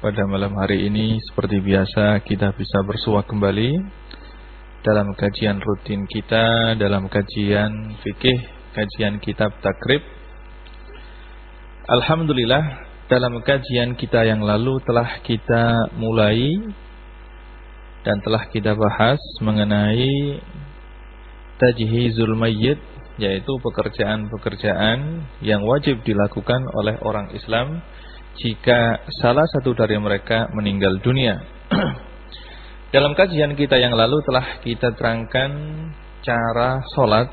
pada malam hari ini seperti biasa kita bisa bersua kembali dalam kajian rutin kita dalam kajian fikih kajian kitab takrib. Alhamdulillah dalam kajian kita yang lalu telah kita mulai dan telah kita bahas mengenai tajhizul mayyit yaitu pekerjaan-pekerjaan yang wajib dilakukan oleh orang Islam jika salah satu dari mereka meninggal dunia. Dalam kajian kita yang lalu telah kita terangkan cara sholat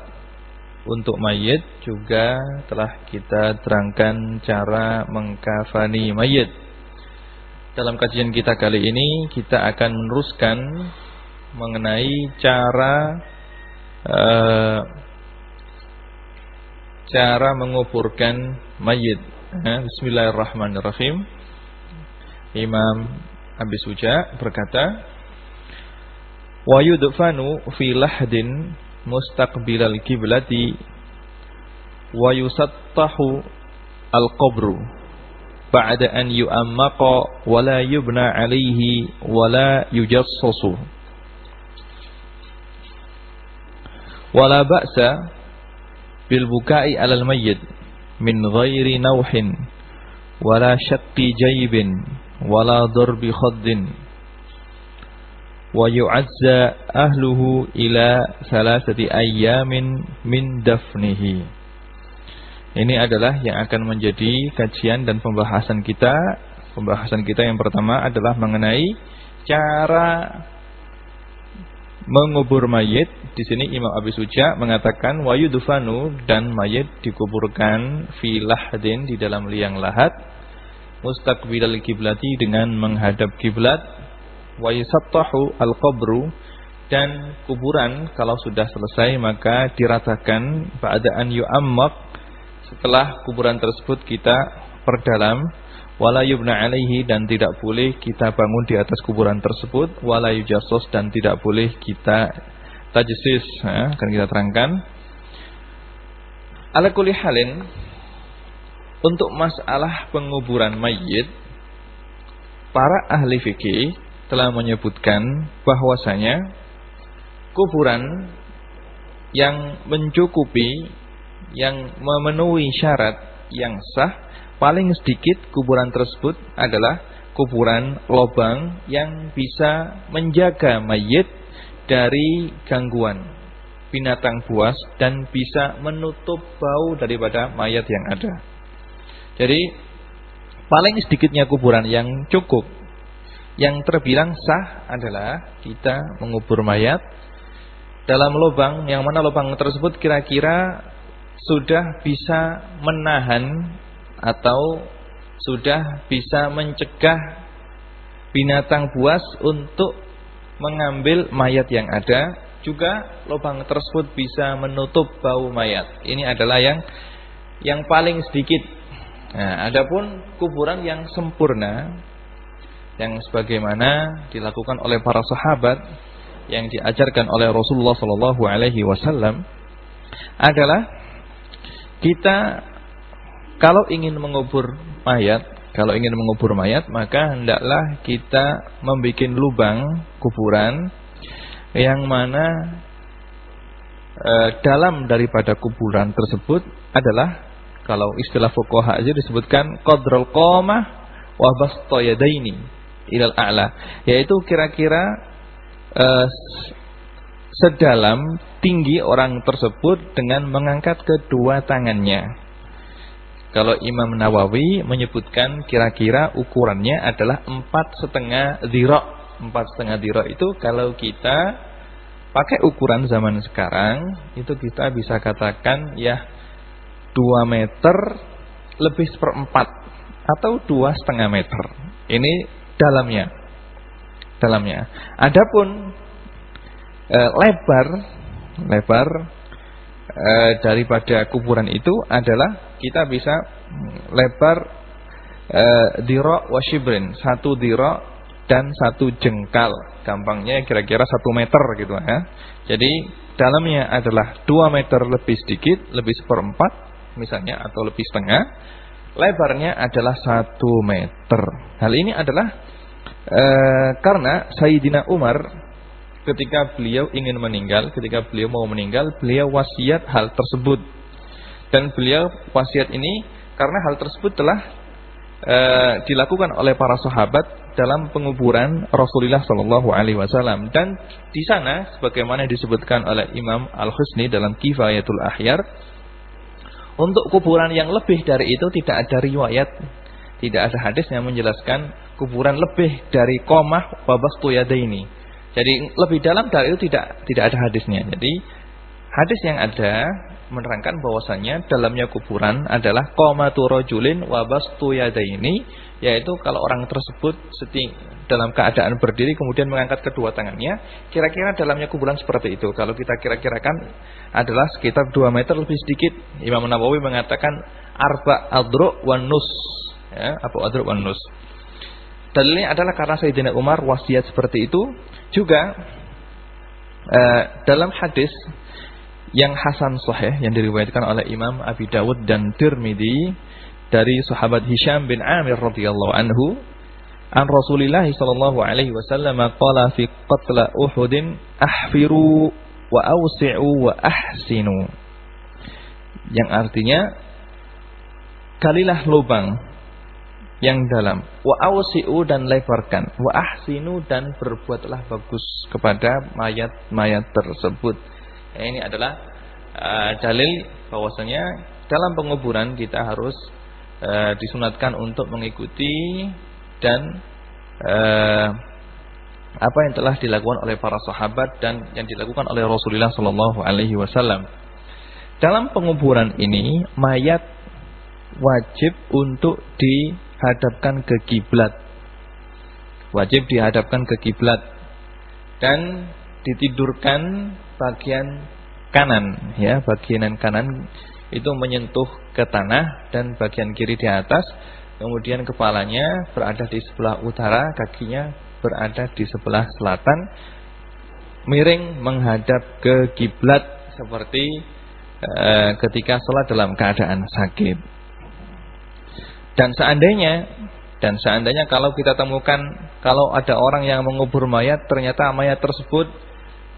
untuk mayit juga telah kita terangkan cara mengkafani mayit. Dalam kajian kita kali ini kita akan meneruskan mengenai cara uh, cara menguburkan mayit. Bismillahirrahmanirrahim. Imam Abi Suja berkata, "Wa yudfanu fi lahdin mustaqbilal kiblati wa yusattahu al-qabru ba'da an yu'ammaqa wa la yubna 'alayhi wa la yujassasu." Wala ba'sa bil bukai alal min ghairi nauhin wala syaqqi jaybin wala darbi khaddin wa yu'azza ahluhu ila salasati ayyamin min dafnihi ini adalah yang akan menjadi kajian dan pembahasan kita pembahasan kita yang pertama adalah mengenai cara mengubur mayit. Di sini Imam Abi Suja mengatakan wayudufanu dan mayit dikuburkan fi lahdin di dalam liang lahat mustaqbilal kiblati dengan menghadap kiblat wa yusattahu al-qabru dan kuburan kalau sudah selesai maka diratakan ba'da an yu'ammaq. Setelah kuburan tersebut kita perdalam wala yubna alaihi dan tidak boleh kita bangun di atas kuburan tersebut wala yujassos dan tidak boleh kita tajsis ya, akan kita terangkan. Ala kulli halin untuk masalah penguburan mayit para ahli fikih telah menyebutkan bahwasanya kuburan yang mencukupi yang memenuhi syarat yang sah paling sedikit kuburan tersebut adalah kuburan lobang yang bisa menjaga mayit dari gangguan binatang buas dan bisa menutup bau daripada mayat yang ada. Jadi paling sedikitnya kuburan yang cukup yang terbilang sah adalah kita mengubur mayat dalam lubang yang mana lubang tersebut kira-kira sudah bisa menahan atau sudah bisa mencegah binatang buas untuk mengambil mayat yang ada juga lubang tersebut bisa menutup bau mayat. Ini adalah yang yang paling sedikit. Nah adapun kuburan yang sempurna yang sebagaimana dilakukan oleh para sahabat yang diajarkan oleh Rasulullah sallallahu alaihi wasallam adalah kita kalau ingin mengubur mayat, kalau ingin mengubur mayat, maka hendaklah kita membuat lubang kuburan yang mana e, dalam daripada kuburan tersebut adalah kalau istilah fuqaha aja disebutkan qadrul qamah wa ilal a'la, yaitu kira-kira e, sedalam tinggi orang tersebut dengan mengangkat kedua tangannya. Kalau Imam Nawawi menyebutkan kira-kira ukurannya adalah empat setengah zirok. Empat setengah zirok itu kalau kita pakai ukuran zaman sekarang itu kita bisa katakan ya dua meter lebih seperempat atau dua setengah meter. Ini dalamnya, dalamnya. Adapun uh, lebar lebar uh, daripada kuburan itu adalah kita bisa lebar uh, diro washibrin satu diro dan satu jengkal. Gampangnya kira-kira satu meter gitu ya. Jadi dalamnya adalah dua meter lebih sedikit lebih seperempat misalnya atau lebih setengah. Lebarnya adalah satu meter. Hal ini adalah uh, karena Sayyidina Umar ketika beliau ingin meninggal, ketika beliau mau meninggal, beliau wasiat hal tersebut. Dan beliau wasiat ini karena hal tersebut telah e, dilakukan oleh para sahabat dalam penguburan Rasulullah Shallallahu Alaihi Wasallam. Dan di sana, sebagaimana disebutkan oleh Imam Al Husni dalam Kifayatul Ahyar, untuk kuburan yang lebih dari itu tidak ada riwayat, tidak ada hadis yang menjelaskan kuburan lebih dari komah wabastu ini jadi lebih dalam dari itu tidak tidak ada hadisnya. Jadi hadis yang ada menerangkan bahwasanya dalamnya kuburan adalah qamatu rajulin wa bastu yadaini yaitu kalau orang tersebut seting, dalam keadaan berdiri kemudian mengangkat kedua tangannya kira-kira dalamnya kuburan seperti itu. Kalau kita kira-kirakan adalah sekitar 2 meter lebih sedikit. Imam Nawawi mengatakan arba adru wan nus. Ya apa adru wan Dalilnya adalah karena Sayyidina Umar wasiat seperti itu. Juga uh, dalam hadis yang hasan sahih yang diriwayatkan oleh Imam Abi Dawud dan Tirmidzi dari sahabat Hisham bin Amir radhiyallahu anhu an Rasulillah sallallahu alaihi wasallam qala fi qatla Uhud ahfiru wa awsi'u wa ahsinu yang artinya kalilah lubang yang dalam. Wa awsi'u dan lebarkan. Wa ahsinu dan berbuatlah bagus kepada mayat-mayat tersebut. Ya, ini adalah uh, dalil bahwasanya dalam penguburan kita harus uh, disunatkan untuk mengikuti dan uh, apa yang telah dilakukan oleh para sahabat dan yang dilakukan oleh Rasulullah sallallahu alaihi wasallam. Dalam penguburan ini mayat wajib untuk di hadapkan ke kiblat. Wajib dihadapkan ke kiblat dan ditidurkan bagian kanan ya, bagian kanan itu menyentuh ke tanah dan bagian kiri di atas. Kemudian kepalanya berada di sebelah utara, kakinya berada di sebelah selatan. Miring menghadap ke kiblat seperti uh, ketika sholat dalam keadaan sakit. Dan seandainya dan seandainya kalau kita temukan kalau ada orang yang mengubur mayat ternyata mayat tersebut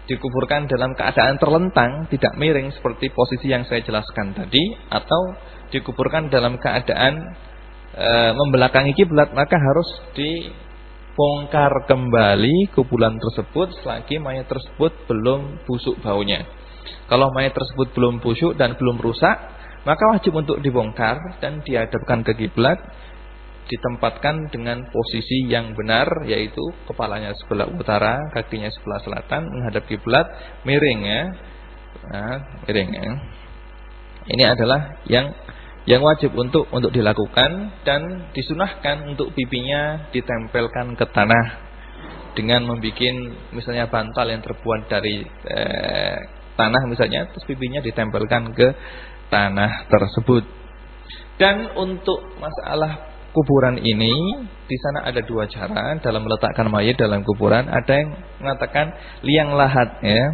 dikuburkan dalam keadaan terlentang, tidak miring seperti posisi yang saya jelaskan tadi atau dikuburkan dalam keadaan e, membelakangi kiblat maka harus dibongkar kembali kuburan tersebut selagi mayat tersebut belum busuk baunya. Kalau mayat tersebut belum busuk dan belum rusak, maka wajib untuk dibongkar dan dihadapkan ke kiblat ditempatkan dengan posisi yang benar yaitu kepalanya sebelah utara, kakinya sebelah selatan menghadap kiblat, miring ya. Nah, miring ya. Ini adalah yang yang wajib untuk untuk dilakukan dan disunahkan untuk pipinya ditempelkan ke tanah dengan membuat misalnya bantal yang terbuat dari eh, tanah misalnya terus pipinya ditempelkan ke tanah tersebut. Dan untuk masalah kuburan ini di sana ada dua cara dalam meletakkan mayat dalam kuburan. Ada yang mengatakan liang lahat ya.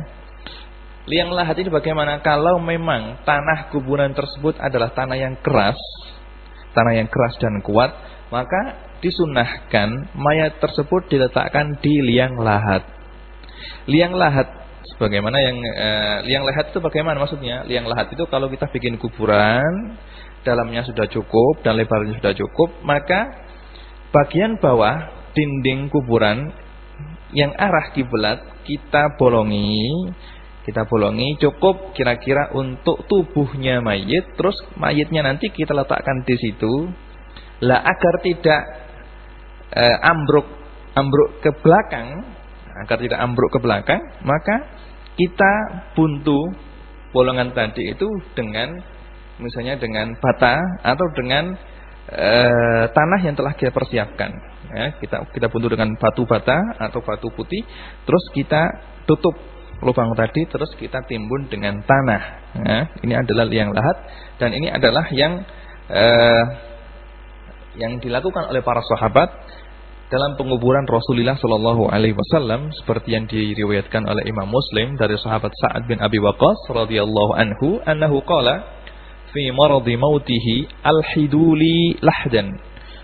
Liang lahat ini bagaimana kalau memang tanah kuburan tersebut adalah tanah yang keras, tanah yang keras dan kuat, maka disunahkan mayat tersebut diletakkan di liang lahat. Liang lahat Sebagaimana yang eh, liang lahat itu bagaimana maksudnya? Liang lahat itu kalau kita bikin kuburan, dalamnya sudah cukup dan lebarnya sudah cukup, maka bagian bawah dinding kuburan yang arah kiblat kita bolongi, kita bolongi cukup kira-kira untuk tubuhnya mayit, terus mayitnya nanti kita letakkan di situ. Lah agar tidak eh, ambruk ambruk ke belakang, agar tidak ambruk ke belakang, maka kita buntu bolongan tadi itu dengan misalnya dengan bata atau dengan e, tanah yang telah kita persiapkan. Ya, kita kita buntu dengan batu bata atau batu putih, terus kita tutup lubang tadi terus kita timbun dengan tanah. Ya, ini adalah liang lahat dan ini adalah yang eh, yang dilakukan oleh para sahabat dalam penguburan Rasulullah Shallallahu Alaihi Wasallam seperti yang diriwayatkan oleh Imam Muslim dari sahabat Sa'ad bin Abi Waqqas radhiyallahu anhu annahu qala fi maradi mautihi alhiduli lahdan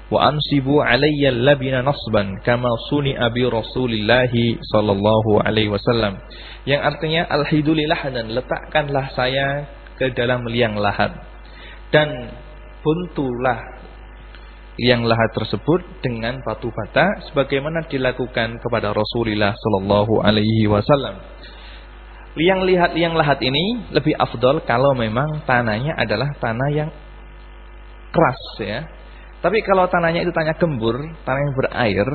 wa ansibu alayya labina nasban kama suni abi Rasulillah sallallahu alaihi wasallam. Yang artinya alhiduli lahdan letakkanlah saya ke dalam liang lahat. Dan buntulah yang lahat tersebut dengan batu bata sebagaimana dilakukan kepada Rasulullah sallallahu alaihi wasallam. Liang lihat liang lahat ini lebih afdol kalau memang tanahnya adalah tanah yang keras ya. Tapi kalau tanahnya itu tanah gembur, tanah yang berair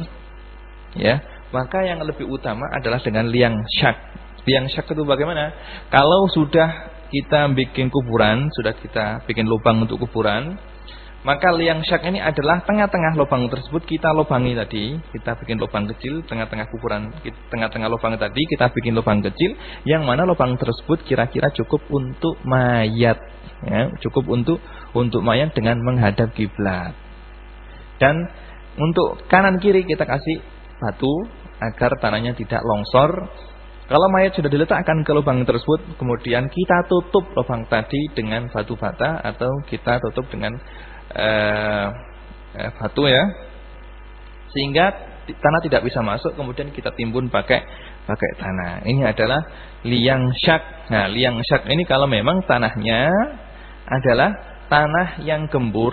ya, maka yang lebih utama adalah dengan liang syak. Liang syak itu bagaimana? Kalau sudah kita bikin kuburan, sudah kita bikin lubang untuk kuburan, maka liang syak ini adalah tengah-tengah lubang tersebut kita lubangi tadi. Kita bikin lubang kecil, tengah-tengah kuburan, tengah-tengah lubang tadi kita bikin lubang kecil. Yang mana lubang tersebut kira-kira cukup untuk mayat. Ya, cukup untuk untuk mayat dengan menghadap kiblat. Dan untuk kanan kiri kita kasih batu agar tanahnya tidak longsor. Kalau mayat sudah diletakkan ke lubang tersebut, kemudian kita tutup lubang tadi dengan batu bata atau kita tutup dengan eh, eh, batu ya. Sehingga tanah tidak bisa masuk kemudian kita timbun pakai pakai tanah. Ini adalah liang syak. Nah liang syak ini kalau memang tanahnya adalah tanah yang gembur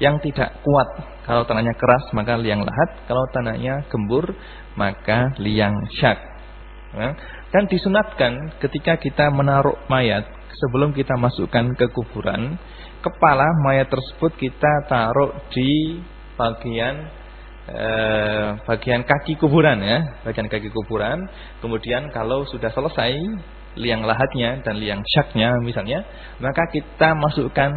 yang tidak kuat. Kalau tanahnya keras maka liang lahat. Kalau tanahnya gembur maka liang syak. Nah, dan disunatkan ketika kita menaruh mayat sebelum kita masukkan ke kuburan kepala mayat tersebut kita taruh di bagian eh, bagian kaki kuburan ya, bagian kaki kuburan. Kemudian kalau sudah selesai liang lahatnya dan liang syaknya misalnya, maka kita masukkan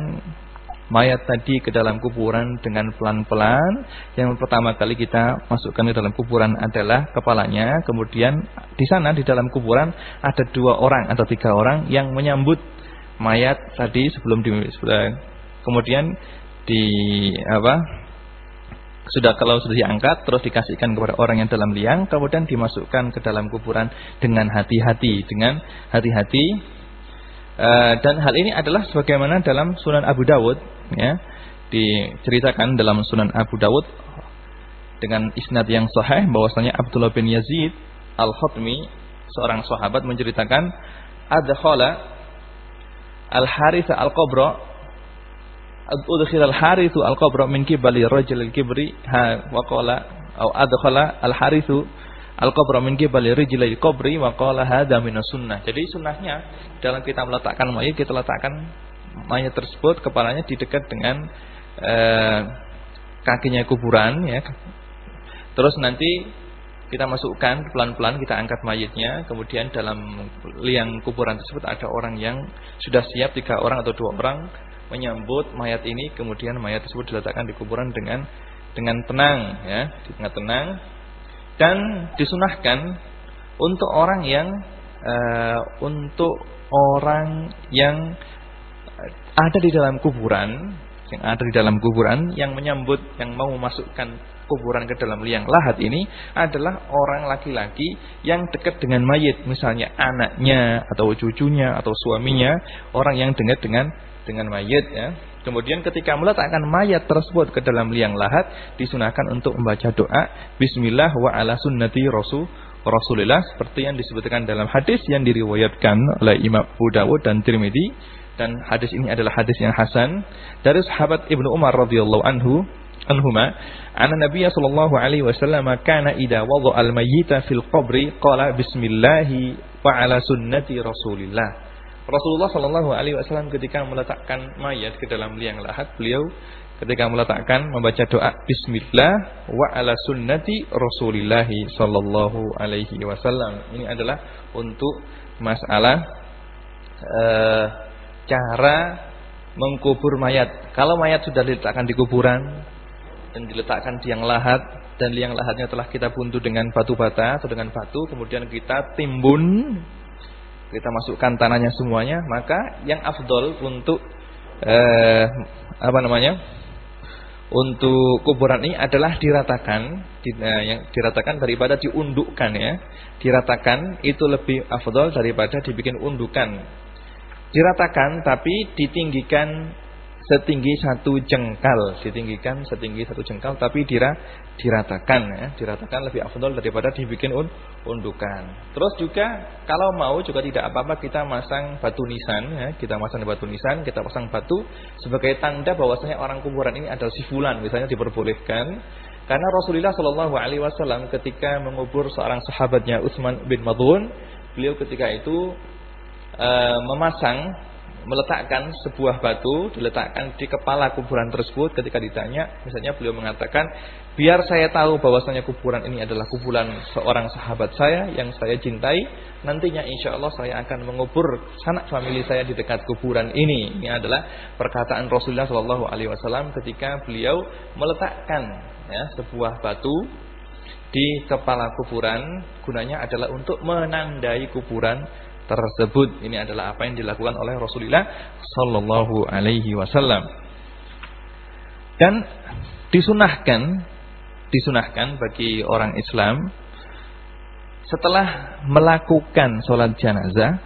mayat tadi ke dalam kuburan dengan pelan-pelan. Yang pertama kali kita masukkan ke dalam kuburan adalah kepalanya. Kemudian di sana di dalam kuburan ada dua orang atau tiga orang yang menyambut mayat tadi sebelum di kemudian di apa sudah kalau sudah diangkat terus dikasihkan kepada orang yang dalam liang kemudian dimasukkan ke dalam kuburan dengan hati-hati dengan hati-hati. E, dan hal ini adalah sebagaimana dalam Sunan Abu Dawud ya diceritakan dalam Sunan Abu Dawud dengan isnad yang sahih bahwasanya Abdullah bin Yazid Al-Khatmi seorang sahabat menceritakan adkhala Al-Harith Al-Qabra Udkhil Al-Harith Al-Qabra min kibali rajul al-kibri ha wa qala atau adkhala Al-Harith Al-Qabra min kibali rajul al-qabri wa qala hadza min sunnah. Jadi sunnahnya dalam kita meletakkan mayat kita letakkan mayat tersebut kepalanya di dekat dengan eh, kakinya kuburan ya. Terus nanti kita masukkan pelan-pelan kita angkat mayitnya. Kemudian dalam liang kuburan tersebut ada orang yang sudah siap tiga orang atau dua orang menyambut mayat ini. Kemudian mayat tersebut diletakkan di kuburan dengan dengan tenang ya dengan tenang. Dan disunahkan untuk orang yang uh, untuk orang yang ada di dalam kuburan yang ada di dalam kuburan yang menyambut yang mau memasukkan kuburan ke dalam liang lahat ini adalah orang laki-laki yang dekat dengan mayit, misalnya anaknya atau cucunya atau suaminya, orang yang dekat dengan dengan mayit ya. Kemudian ketika meletakkan mayat tersebut ke dalam liang lahat disunahkan untuk membaca doa bismillah wa ala sunnati rasul Rasulullah seperti yang disebutkan dalam hadis yang diriwayatkan oleh Imam Abu Dawud dan Tirmidzi dan hadis ini adalah hadis yang hasan dari sahabat Ibnu Umar radhiyallahu anhu anhuma anna Nabi sallallahu alaihi wasallam kana idza wada'a al-mayyita fil qabri qala bismillah wa ala sunnati Rasulillah. Rasulullah sallallahu alaihi wasallam ketika meletakkan mayat ke dalam liang lahat, beliau ketika meletakkan membaca doa bismillah wa ala sunnati Rasulillah sallallahu alaihi wasallam. Ini adalah untuk masalah uh, cara mengkubur mayat. Kalau mayat sudah diletakkan di kuburan, dan diletakkan di yang lahat dan liang lahatnya telah kita buntu dengan batu bata atau dengan batu kemudian kita timbun kita masukkan tanahnya semuanya, maka yang afdol untuk eh, apa namanya? Untuk kuburan ini adalah diratakan, di, eh, yang diratakan daripada diundukkan ya. Diratakan itu lebih afdol daripada dibikin undukan. Diratakan tapi ditinggikan setinggi satu jengkal, ditinggikan setinggi satu jengkal, tapi dira, diratakan ya, diratakan lebih afdol daripada dibikin un, undukan. Terus juga kalau mau juga tidak apa-apa kita masang batu nisan, ya, kita masang batu nisan, kita pasang batu sebagai tanda bahwasanya orang kuburan ini adalah si fulan, misalnya diperbolehkan. Karena Rasulullah Shallallahu Alaihi Wasallam ketika mengubur seorang sahabatnya Utsman bin Madun, beliau ketika itu uh, memasang meletakkan sebuah batu diletakkan di kepala kuburan tersebut. Ketika ditanya misalnya beliau mengatakan biar saya tahu bahwasanya kuburan ini adalah kuburan seorang sahabat saya yang saya cintai nantinya insya Allah saya akan mengubur sanak famili saya di dekat kuburan ini. Ini adalah perkataan Rasulullah Shallallahu Alaihi Wasallam ketika beliau meletakkan ya, sebuah batu di kepala kuburan. Gunanya adalah untuk menandai kuburan tersebut. Ini adalah apa yang dilakukan oleh Rasulullah sallallahu alaihi wasallam. Dan disunahkan disunahkan bagi orang Islam setelah melakukan sholat jenazah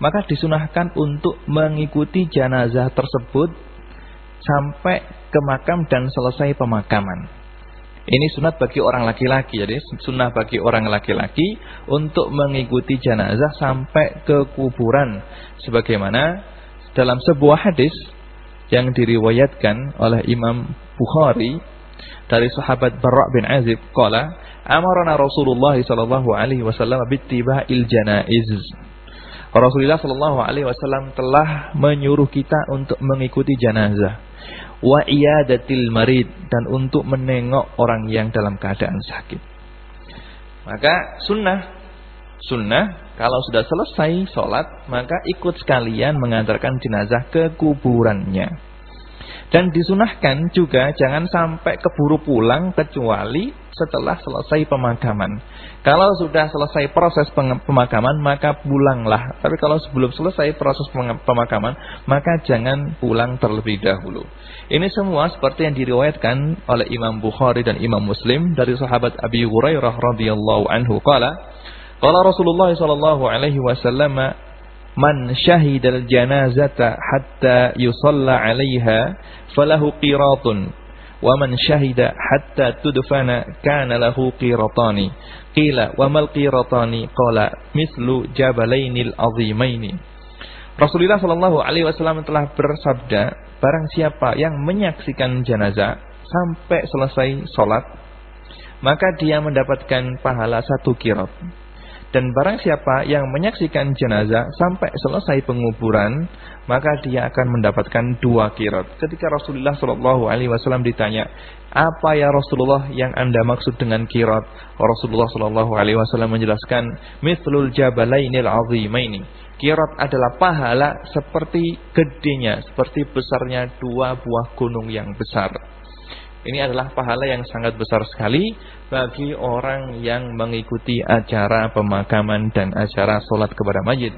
maka disunahkan untuk mengikuti jenazah tersebut sampai ke makam dan selesai pemakaman. Ini sunat bagi orang laki-laki. Jadi sunnah bagi orang laki-laki untuk mengikuti jenazah sampai ke kuburan. Sebagaimana dalam sebuah hadis yang diriwayatkan oleh Imam Bukhari dari sahabat Barra bin Azib qala amarna Rasulullah sallallahu alaihi wasallam bittiba'il janaiz Rasulullah sallallahu alaihi wasallam telah menyuruh kita untuk mengikuti jenazah wa iyadatil marid dan untuk menengok orang yang dalam keadaan sakit. Maka sunnah sunnah kalau sudah selesai sholat maka ikut sekalian mengantarkan jenazah ke kuburannya. Dan disunahkan juga jangan sampai keburu pulang kecuali setelah selesai pemakaman. Kalau sudah selesai proses pemakaman maka pulanglah. Tapi kalau sebelum selesai proses pemakaman maka jangan pulang terlebih dahulu. Ini semua seperti yang diriwayatkan oleh Imam Bukhari dan Imam Muslim dari sahabat Abi Hurairah radhiyallahu anhu qala qala Rasulullah sallallahu alaihi wasallam man syahidal janazata hatta yusalla 'alaiha falahu qiratun syahida hatta tudfana kana lahu qiratani qila wa mal qiratani qala mislu jabalainil azimaini Rasulullah sallallahu alaihi wasallam telah bersabda barang siapa yang menyaksikan jenazah sampai selesai salat maka dia mendapatkan pahala satu kirat dan barang siapa yang menyaksikan jenazah sampai selesai penguburan, maka dia akan mendapatkan dua kirat. Ketika Rasulullah Shallallahu Alaihi Wasallam ditanya, apa ya Rasulullah yang anda maksud dengan kirat? Rasulullah Shallallahu Alaihi Wasallam menjelaskan, mitlul jabalainil azimaini. Kirat adalah pahala seperti gedenya, seperti besarnya dua buah gunung yang besar. Ini adalah pahala yang sangat besar sekali bagi orang yang mengikuti acara pemakaman dan acara sholat kepada majid.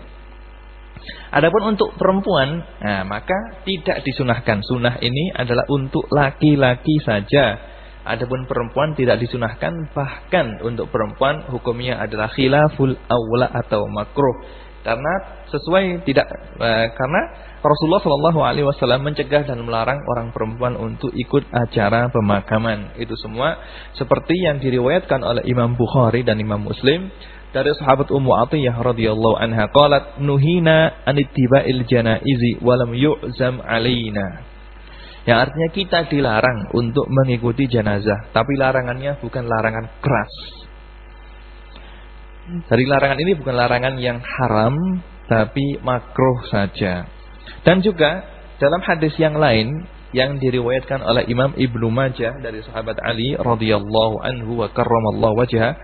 Adapun untuk perempuan, nah, maka tidak disunahkan. Sunnah ini adalah untuk laki-laki saja. Adapun perempuan tidak disunahkan, bahkan untuk perempuan hukumnya adalah khilaful awla atau makruh. Karena sesuai tidak eh, karena Rasulullah Shallallahu Alaihi Wasallam mencegah dan melarang orang perempuan untuk ikut acara pemakaman. Itu semua seperti yang diriwayatkan oleh Imam Bukhari dan Imam Muslim dari sahabat Ummu Atiyah radhiyallahu anha qalat nuhina anittiba'il janaizi walam yu'zam alaina. Yang artinya kita dilarang untuk mengikuti jenazah, tapi larangannya bukan larangan keras. Dari larangan ini bukan larangan yang haram, tapi makruh saja. Dan juga dalam hadis yang lain yang diriwayatkan oleh Imam Ibnu Majah dari sahabat Ali radhiyallahu anhu wa karramallahu wajha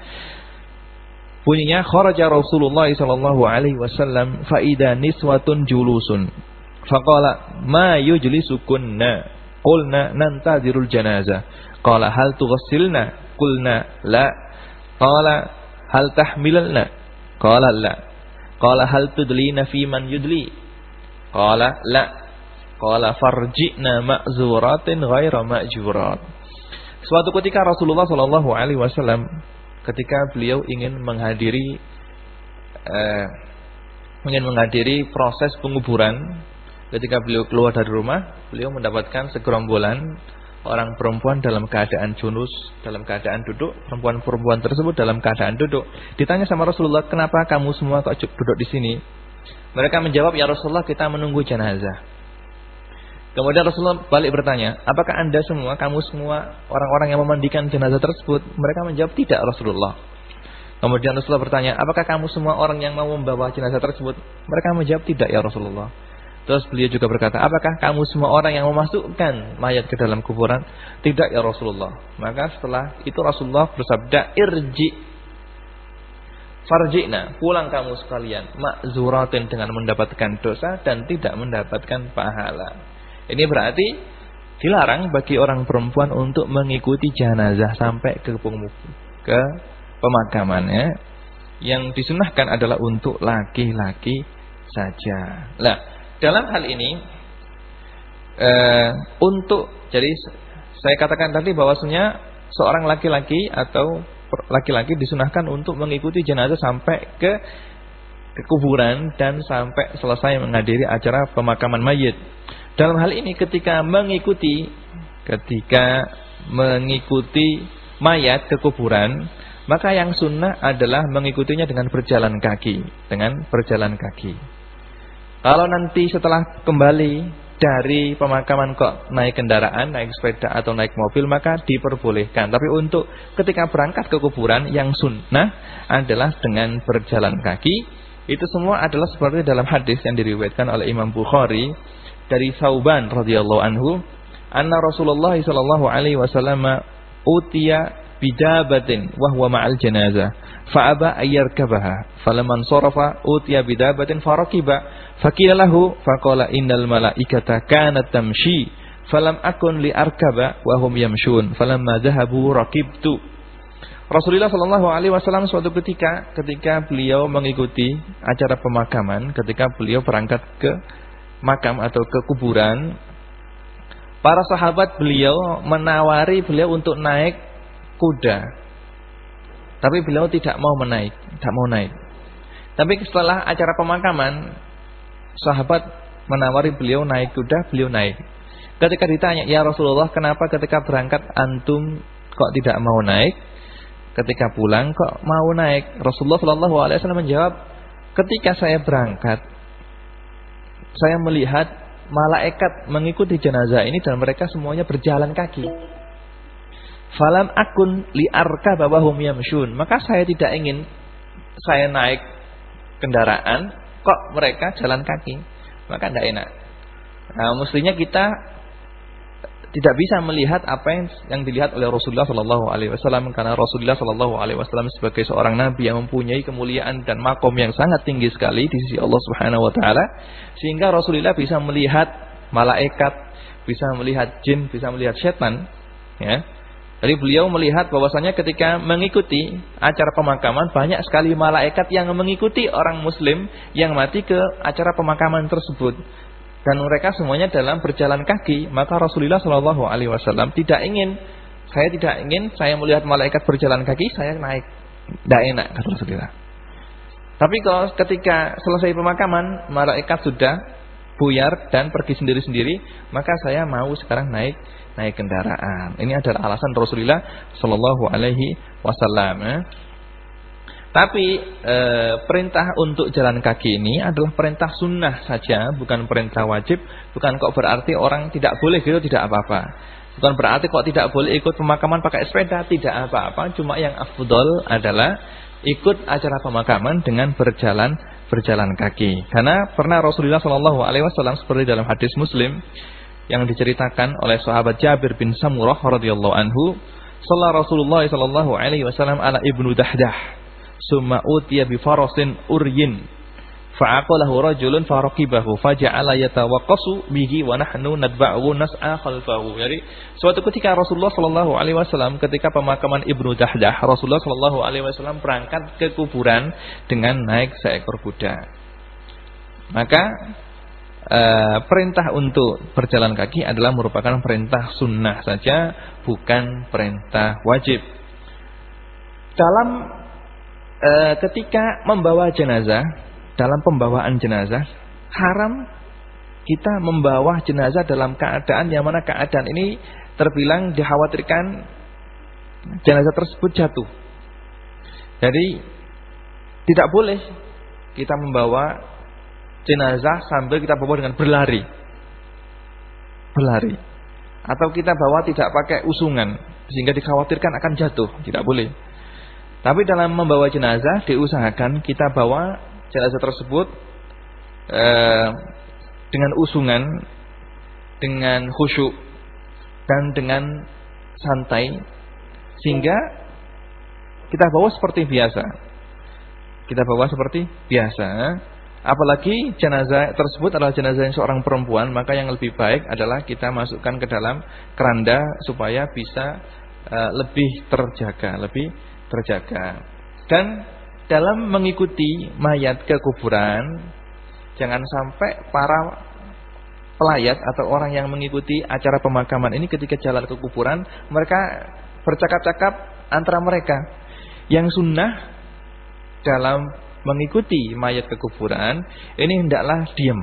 bunyinya kharaja Rasulullah sallallahu alaihi wasallam fa idza niswatun julusun. Faqala ma yujlisukunna? Qulna nantadirul janazah qala hal tughsilna qulna la. Qala hal tahmilalna qala la. Qala hal tudlina fi man yudli? Qala la. Qala farji'na ma'zuratin ghaira ma'jurat. Suatu ketika Rasulullah Shallallahu alaihi wasallam ketika beliau ingin menghadiri eh, ingin menghadiri proses penguburan ketika beliau keluar dari rumah, beliau mendapatkan segerombolan orang perempuan dalam keadaan junus, dalam keadaan duduk, perempuan-perempuan tersebut dalam keadaan duduk. Ditanya sama Rasulullah, "Kenapa kamu semua kok duduk di sini?" Mereka menjawab, "Ya Rasulullah, kita menunggu jenazah." Kemudian Rasulullah balik bertanya, "Apakah Anda semua, kamu semua orang-orang yang memandikan jenazah tersebut?" Mereka menjawab, "Tidak, Rasulullah." Kemudian Rasulullah bertanya, "Apakah kamu semua orang yang mau membawa jenazah tersebut?" Mereka menjawab, "Tidak, ya Rasulullah." Terus beliau juga berkata, apakah kamu semua orang yang memasukkan mayat ke dalam kuburan? Tidak ya Rasulullah. Maka setelah itu Rasulullah bersabda, irji. Farji'na, pulang kamu sekalian. Ma'zuratin dengan mendapatkan dosa dan tidak mendapatkan pahala. Ini berarti dilarang bagi orang perempuan untuk mengikuti jenazah sampai ke, ke pemakamannya. Yang disunahkan adalah untuk laki-laki saja. Lah, dalam hal ini uh, untuk jadi saya katakan tadi bahwasanya seorang laki-laki atau laki-laki disunahkan untuk mengikuti jenazah sampai ke ke kuburan dan sampai selesai menghadiri acara pemakaman mayit. Dalam hal ini ketika mengikuti ketika mengikuti mayat ke kuburan, maka yang sunnah adalah mengikutinya dengan berjalan kaki, dengan berjalan kaki. Kalau nanti setelah kembali dari pemakaman kok naik kendaraan, naik sepeda atau naik mobil maka diperbolehkan. Tapi untuk ketika berangkat ke kuburan yang sunnah adalah dengan berjalan kaki. Itu semua adalah seperti dalam hadis yang diriwayatkan oleh Imam Bukhari dari Sauban radhiyallahu anhu, anna Rasulullah sallallahu alaihi wasallam utiya bidabatin wa huwa ma'al janazah fa aba ayyarkabaha falamman sarafa utiya bidabatin farakiba Fakila lahu faqala innal malaikata kanat tamshi falam akun li arkaba wa hum yamshun falamma dhahabu raqibtu. Rasulullah Shallallahu alaihi wasallam suatu ketika ketika beliau mengikuti acara pemakaman ketika beliau berangkat ke makam atau ke kuburan para sahabat beliau menawari beliau untuk naik kuda. Tapi beliau tidak mau menaik tidak mau naik. Tapi setelah acara pemakaman sahabat menawari beliau naik kuda, beliau naik. Ketika ditanya, "Ya Rasulullah, kenapa ketika berangkat antum kok tidak mau naik? Ketika pulang kok mau naik?" Rasulullah Shallallahu alaihi wasallam menjawab, "Ketika saya berangkat, saya melihat malaikat mengikuti jenazah ini dan mereka semuanya berjalan kaki." Falam akun li arka bahwa yamshun. Maka saya tidak ingin saya naik kendaraan kok mereka jalan kaki? Maka tidak enak. Nah mestinya kita tidak bisa melihat apa yang yang dilihat oleh Rasulullah Shallallahu Alaihi Wasallam karena Rasulullah Shallallahu Alaihi Wasallam sebagai seorang nabi yang mempunyai kemuliaan dan makom yang sangat tinggi sekali di sisi Allah Subhanahu Wa Taala sehingga Rasulullah bisa melihat malaikat, bisa melihat jin, bisa melihat setan, ya jadi beliau melihat bahwasanya ketika mengikuti acara pemakaman banyak sekali malaikat yang mengikuti orang muslim yang mati ke acara pemakaman tersebut. Dan mereka semuanya dalam berjalan kaki, maka Rasulullah Shallallahu alaihi wasallam tidak ingin saya tidak ingin saya melihat malaikat berjalan kaki, saya naik. Tidak enak kata Rasulullah. Tapi kalau ketika selesai pemakaman, malaikat sudah buyar dan pergi sendiri-sendiri, maka saya mau sekarang naik naik kendaraan. Ini adalah alasan Rasulullah Shallallahu Alaihi Wasallam. Tapi e, perintah untuk jalan kaki ini adalah perintah sunnah saja, bukan perintah wajib. Bukan kok berarti orang tidak boleh gitu, tidak apa-apa. Bukan berarti kok tidak boleh ikut pemakaman pakai sepeda, tidak apa-apa. Cuma yang afdol adalah ikut acara pemakaman dengan berjalan berjalan kaki. Karena pernah Rasulullah Shallallahu Alaihi Wasallam seperti dalam hadis Muslim yang diceritakan oleh sahabat Jabir bin Samurah radhiyallahu anhu, sallallahu Rasulullah sallallahu alaihi wasallam ala ibnu Dahdah, summa utiya bi farasin uryin, Fa'aqalahu rajulun faraqibahu faja'ala yatawaqqasu bihi wa nahnu nadba'u nas'a khalfahu. Jadi suatu ketika Rasulullah sallallahu alaihi wasallam ketika pemakaman Ibnu Dahdah, Rasulullah sallallahu alaihi wasallam berangkat ke kuburan dengan naik seekor kuda. Maka uh, perintah untuk berjalan kaki adalah merupakan perintah sunnah saja, bukan perintah wajib. Dalam uh, ketika membawa jenazah dalam pembawaan jenazah haram kita membawa jenazah dalam keadaan yang mana keadaan ini terbilang dikhawatirkan jenazah tersebut jatuh. Jadi tidak boleh kita membawa jenazah sambil kita bawa dengan berlari. Berlari. Atau kita bawa tidak pakai usungan sehingga dikhawatirkan akan jatuh, tidak boleh. Tapi dalam membawa jenazah diusahakan kita bawa jenazah tersebut eh, dengan usungan, dengan khusyuk dan dengan santai sehingga kita bawa seperti biasa. Kita bawa seperti biasa. Apalagi jenazah tersebut adalah jenazah yang seorang perempuan, maka yang lebih baik adalah kita masukkan ke dalam keranda supaya bisa uh, lebih terjaga, lebih terjaga. Dan dalam mengikuti mayat ke kuburan, jangan sampai para pelayat atau orang yang mengikuti acara pemakaman ini ketika jalan ke kuburan, mereka bercakap-cakap antara mereka. Yang sunnah dalam mengikuti mayat ke kuburan, ini hendaklah diam.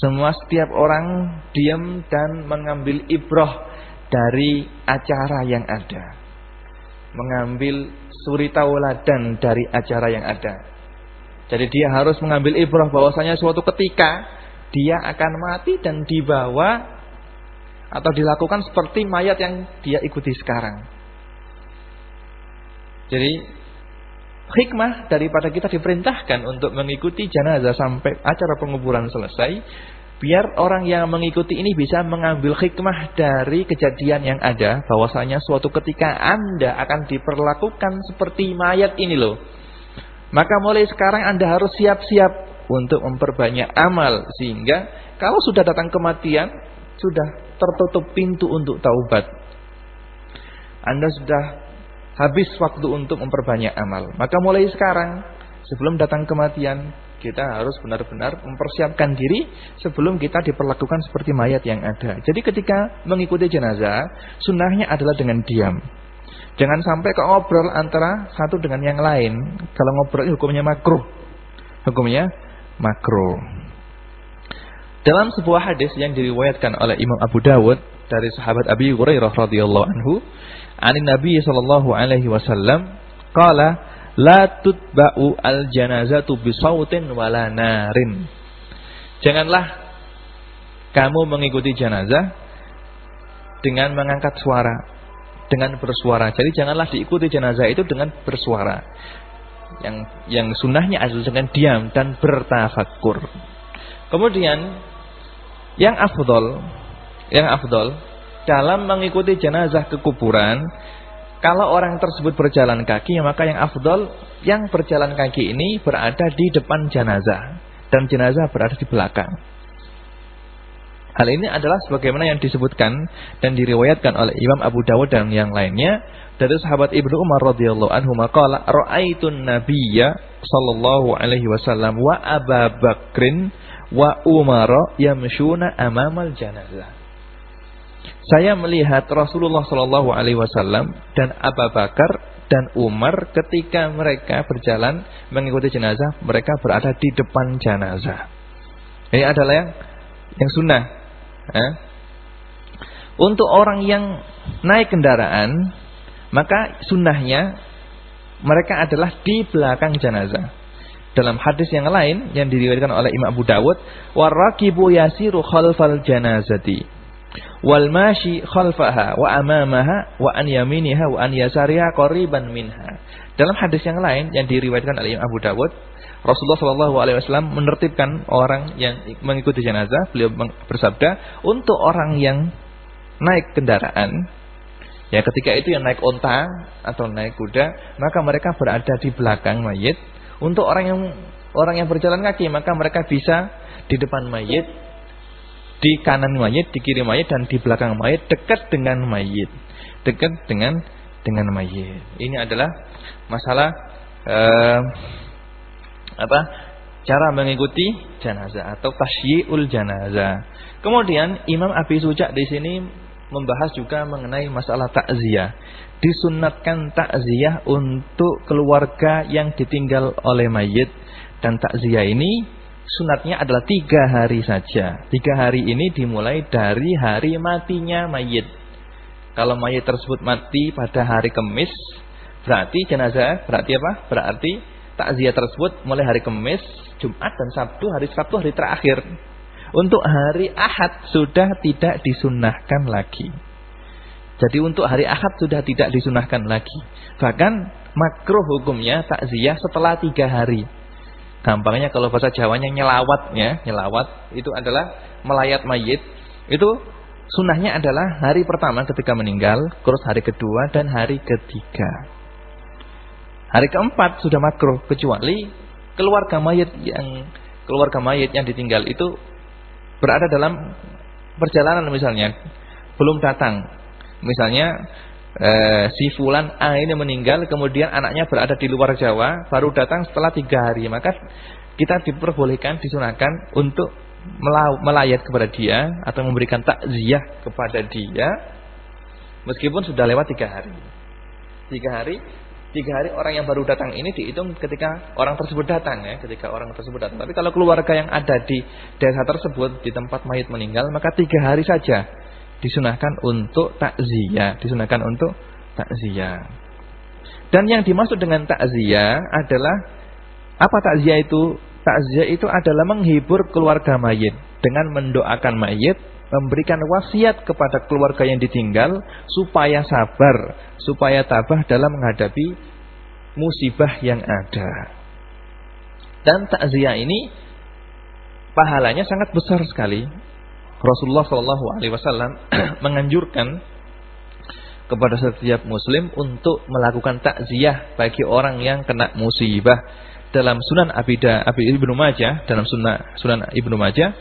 Semua setiap orang diam dan mengambil ibrah dari acara yang ada mengambil suri tauladan dari acara yang ada. Jadi dia harus mengambil ibrah bahwasanya suatu ketika dia akan mati dan dibawa atau dilakukan seperti mayat yang dia ikuti sekarang. Jadi hikmah daripada kita diperintahkan untuk mengikuti jenazah sampai acara penguburan selesai Biar orang yang mengikuti ini bisa mengambil hikmah dari kejadian yang ada. Bahwasanya suatu ketika Anda akan diperlakukan seperti mayat ini loh. Maka mulai sekarang Anda harus siap-siap untuk memperbanyak amal. Sehingga kalau sudah datang kematian, sudah tertutup pintu untuk taubat. Anda sudah habis waktu untuk memperbanyak amal. Maka mulai sekarang, sebelum datang kematian, kita harus benar-benar mempersiapkan diri sebelum kita diperlakukan seperti mayat yang ada. Jadi ketika mengikuti jenazah, sunnahnya adalah dengan diam. Jangan sampai ke ngobrol antara satu dengan yang lain. Kalau ngobrol hukumnya makruh. Hukumnya makruh. Dalam sebuah hadis yang diriwayatkan oleh Imam Abu Dawud dari sahabat Abi Hurairah radhiyallahu anhu, anin Nabi sallallahu alaihi wasallam qala La tutba'u al janazatu bisautin wala narin. Janganlah kamu mengikuti jenazah dengan mengangkat suara, dengan bersuara. Jadi janganlah diikuti jenazah itu dengan bersuara. Yang yang sunnahnya adalah dengan diam dan bertafakkur. Kemudian yang afdol, yang afdol dalam mengikuti jenazah ke kuburan kalau orang tersebut berjalan kaki, maka yang afdol yang berjalan kaki ini berada di depan jenazah dan jenazah berada di belakang. Hal ini adalah sebagaimana yang disebutkan dan diriwayatkan oleh Imam Abu Dawud dan yang lainnya dari sahabat Ibnu Umar radhiyallahu anhu maqala ra'aitun nabiyya sallallahu alaihi wasallam wa Abu Bakrin wa Umar yamshuna amamal janazah. Saya melihat Rasulullah Shallallahu Alaihi Wasallam dan Abu Bakar dan Umar ketika mereka berjalan mengikuti jenazah, mereka berada di depan jenazah. Ini adalah yang yang sunnah. Eh? Untuk orang yang naik kendaraan, maka sunnahnya mereka adalah di belakang jenazah. Dalam hadis yang lain yang diriwayatkan oleh Imam Abu Dawud, warakibu yasiru khalfal janazati wal mashi khalfaha wa amamaha wa an yaminiha wa an yasariha qariban minha. Dalam hadis yang lain yang diriwayatkan oleh Abu Dawud, Rasulullah Shallallahu alaihi wasallam menertibkan orang yang mengikuti jenazah, beliau bersabda, untuk orang yang naik kendaraan Ya ketika itu yang naik onta atau naik kuda, maka mereka berada di belakang mayit. Untuk orang yang orang yang berjalan kaki, maka mereka bisa di depan mayit, di kanan mayit, di kiri mayit dan di belakang mayit dekat dengan mayit. Dekat dengan dengan mayit. Ini adalah masalah eh, apa? Cara mengikuti jenazah atau tasyiul jenazah. Kemudian Imam Abi Suja di sini membahas juga mengenai masalah takziah. Disunatkan takziah untuk keluarga yang ditinggal oleh mayit dan takziah ini sunatnya adalah tiga hari saja. Tiga hari ini dimulai dari hari matinya mayit. Kalau mayit tersebut mati pada hari Kamis, berarti jenazah berarti apa? Berarti takziah tersebut mulai hari Kamis, Jumat dan Sabtu, hari Sabtu hari terakhir. Untuk hari Ahad sudah tidak disunahkan lagi. Jadi untuk hari Ahad sudah tidak disunahkan lagi. Bahkan makruh hukumnya takziah setelah tiga hari. Gampangnya kalau bahasa Jawanya nyelawat ya, nyelawat itu adalah melayat mayit. Itu sunahnya adalah hari pertama ketika meninggal, terus hari kedua dan hari ketiga. Hari keempat sudah makruh kecuali keluarga mayit yang keluarga mayit yang ditinggal itu berada dalam perjalanan misalnya belum datang. Misalnya eh, si Fulan A ini meninggal, kemudian anaknya berada di luar Jawa, baru datang setelah tiga hari, maka kita diperbolehkan, disunahkan untuk melayat kepada dia atau memberikan takziah kepada dia, meskipun sudah lewat tiga hari. Tiga hari, tiga hari orang yang baru datang ini dihitung ketika orang tersebut datang ya, ketika orang tersebut datang. Tapi kalau keluarga yang ada di desa tersebut di tempat mayat meninggal, maka tiga hari saja disunahkan untuk takziah, disunahkan untuk takziah. Dan yang dimaksud dengan takziah adalah apa takziah itu? Takziah itu adalah menghibur keluarga mayit dengan mendoakan mayit, memberikan wasiat kepada keluarga yang ditinggal supaya sabar, supaya tabah dalam menghadapi musibah yang ada. Dan takziah ini pahalanya sangat besar sekali Rasulullah Shallallahu Alaihi Wasallam menganjurkan kepada setiap muslim untuk melakukan takziah bagi orang yang kena musibah. Dalam Sunan Abida Abi Ibnu Majah dalam Sunan Sunan Ibnu Majah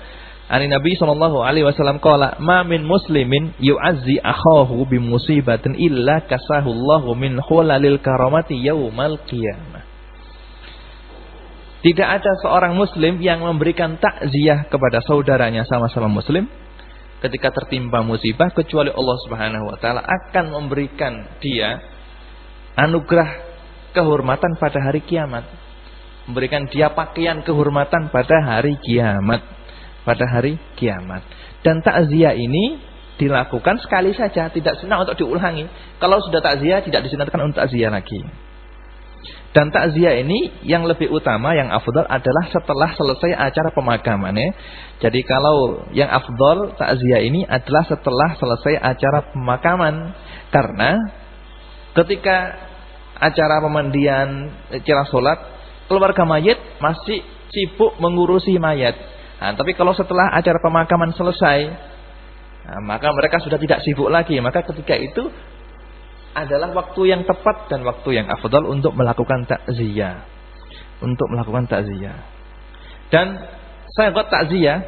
Ani Nabi sallallahu alaihi wasallam qala ma min muslimin yu'azzi akhahu bi musibatin illa kasahu Allahu min hulalil karamati yaumal qiyamah tidak ada seorang muslim yang memberikan takziah kepada saudaranya sama-sama muslim ketika tertimpa musibah kecuali Allah Subhanahu wa taala akan memberikan dia anugerah kehormatan pada hari kiamat. Memberikan dia pakaian kehormatan pada hari kiamat. Pada hari kiamat. Dan takziah ini dilakukan sekali saja, tidak sunnah untuk diulangi. Kalau sudah takziah tidak disunahkan untuk takziah lagi. Dan takziah ini yang lebih utama, yang afdal adalah setelah selesai acara pemakaman ya. Jadi kalau yang afdal takziah ini adalah setelah selesai acara pemakaman. Karena ketika acara pemandian, acara sholat, keluarga mayat masih sibuk mengurusi mayat. Nah, tapi kalau setelah acara pemakaman selesai, nah, maka mereka sudah tidak sibuk lagi. Maka ketika itu adalah waktu yang tepat dan waktu yang afdal untuk melakukan takziah. Untuk melakukan takziah. Dan saya buat takziah,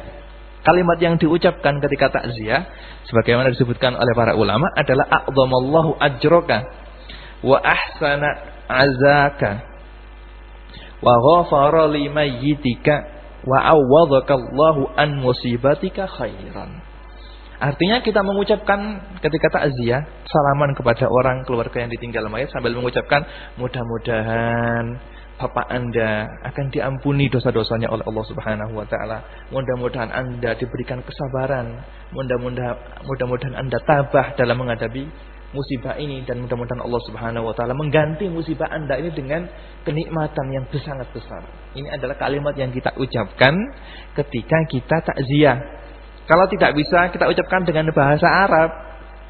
kalimat yang diucapkan ketika takziah sebagaimana disebutkan oleh para ulama adalah a'dhamallahu ajroka wa ahsana azaka wa ghafara limayyitika wa awwadhakallahu an musibatika khairan. Artinya kita mengucapkan ketika takziah salaman kepada orang keluarga yang ditinggal mayat sambil mengucapkan mudah-mudahan bapak Anda akan diampuni dosa-dosanya oleh Allah Subhanahu wa taala. Mudah-mudahan Anda diberikan kesabaran. Mudah-mudahan mudah-mudahan Anda tabah dalam menghadapi musibah ini dan mudah-mudahan Allah Subhanahu wa taala mengganti musibah Anda ini dengan kenikmatan yang sangat besar. Ini adalah kalimat yang kita ucapkan ketika kita takziah kalau tidak bisa kita ucapkan dengan bahasa Arab.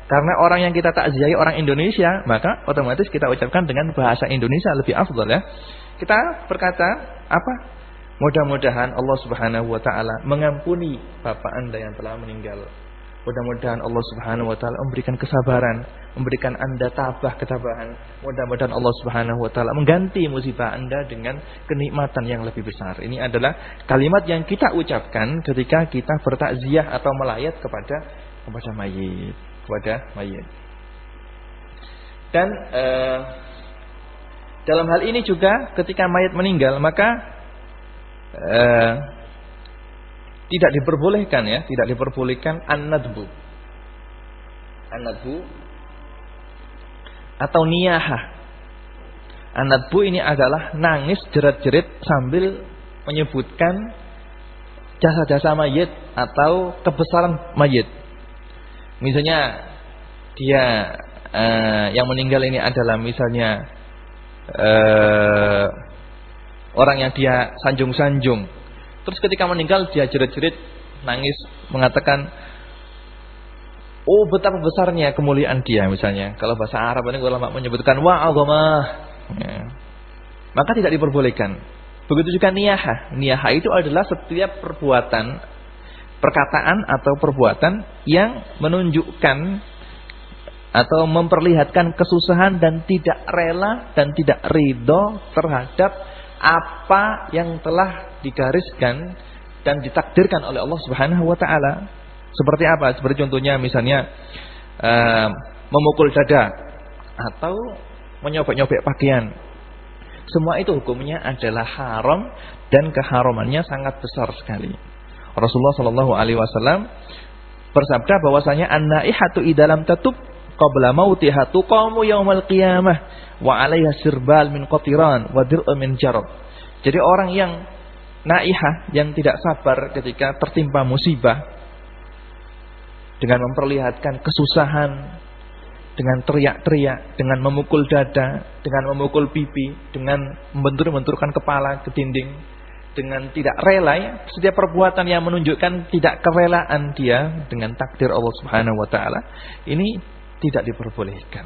Karena orang yang kita takziahi orang Indonesia, maka otomatis kita ucapkan dengan bahasa Indonesia lebih afdal ya. Kita berkata apa? Mudah-mudahan Allah Subhanahu wa taala mengampuni bapak Anda yang telah meninggal. Mudah-mudahan Allah Subhanahu wa taala memberikan kesabaran, memberikan Anda tabah ketabahan. Mudah-mudahan Allah Subhanahu wa taala mengganti musibah Anda dengan kenikmatan yang lebih besar. Ini adalah kalimat yang kita ucapkan ketika kita bertakziah atau melayat kepada kepada mayit, kepada mayit. Dan uh, dalam hal ini juga ketika mayat meninggal maka uh, tidak diperbolehkan ya, tidak diperbolehkan an-nadbu. An-nadbu atau niyaha. An-nadbu ini adalah nangis jerat-jerit sambil menyebutkan jasa-jasa mayit atau kebesaran mayit. Misalnya dia uh, yang meninggal ini adalah misalnya uh, orang yang dia sanjung-sanjung Terus ketika meninggal dia jerit-jerit nangis mengatakan Oh betapa besarnya kemuliaan dia misalnya. Kalau bahasa Arab ini ulama menyebutkan wa agama. Ya. Maka tidak diperbolehkan. Begitu juga niyaha. Niyaha itu adalah setiap perbuatan, perkataan atau perbuatan yang menunjukkan atau memperlihatkan kesusahan dan tidak rela dan tidak ridho terhadap apa yang telah digariskan dan ditakdirkan oleh Allah Subhanahu wa taala. Seperti apa? Seperti contohnya misalnya uh, memukul dada atau menyobek-nyobek pakaian. Semua itu hukumnya adalah haram dan keharamannya sangat besar sekali. Rasulullah Shallallahu alaihi wasallam bersabda bahwasanya an-naihatu idalam tatub qabla mautiha tuqamu yaumal qiyamah wa 'alaiha sirbal min qatiran wa dir'un min jarab. Jadi orang yang naihah yang tidak sabar ketika tertimpa musibah dengan memperlihatkan kesusahan dengan teriak-teriak, dengan memukul dada, dengan memukul pipi, dengan membentur-benturkan kepala ke dinding, dengan tidak rela ya, setiap perbuatan yang menunjukkan tidak kerelaan dia dengan takdir Allah Subhanahu wa taala, ini tidak diperbolehkan.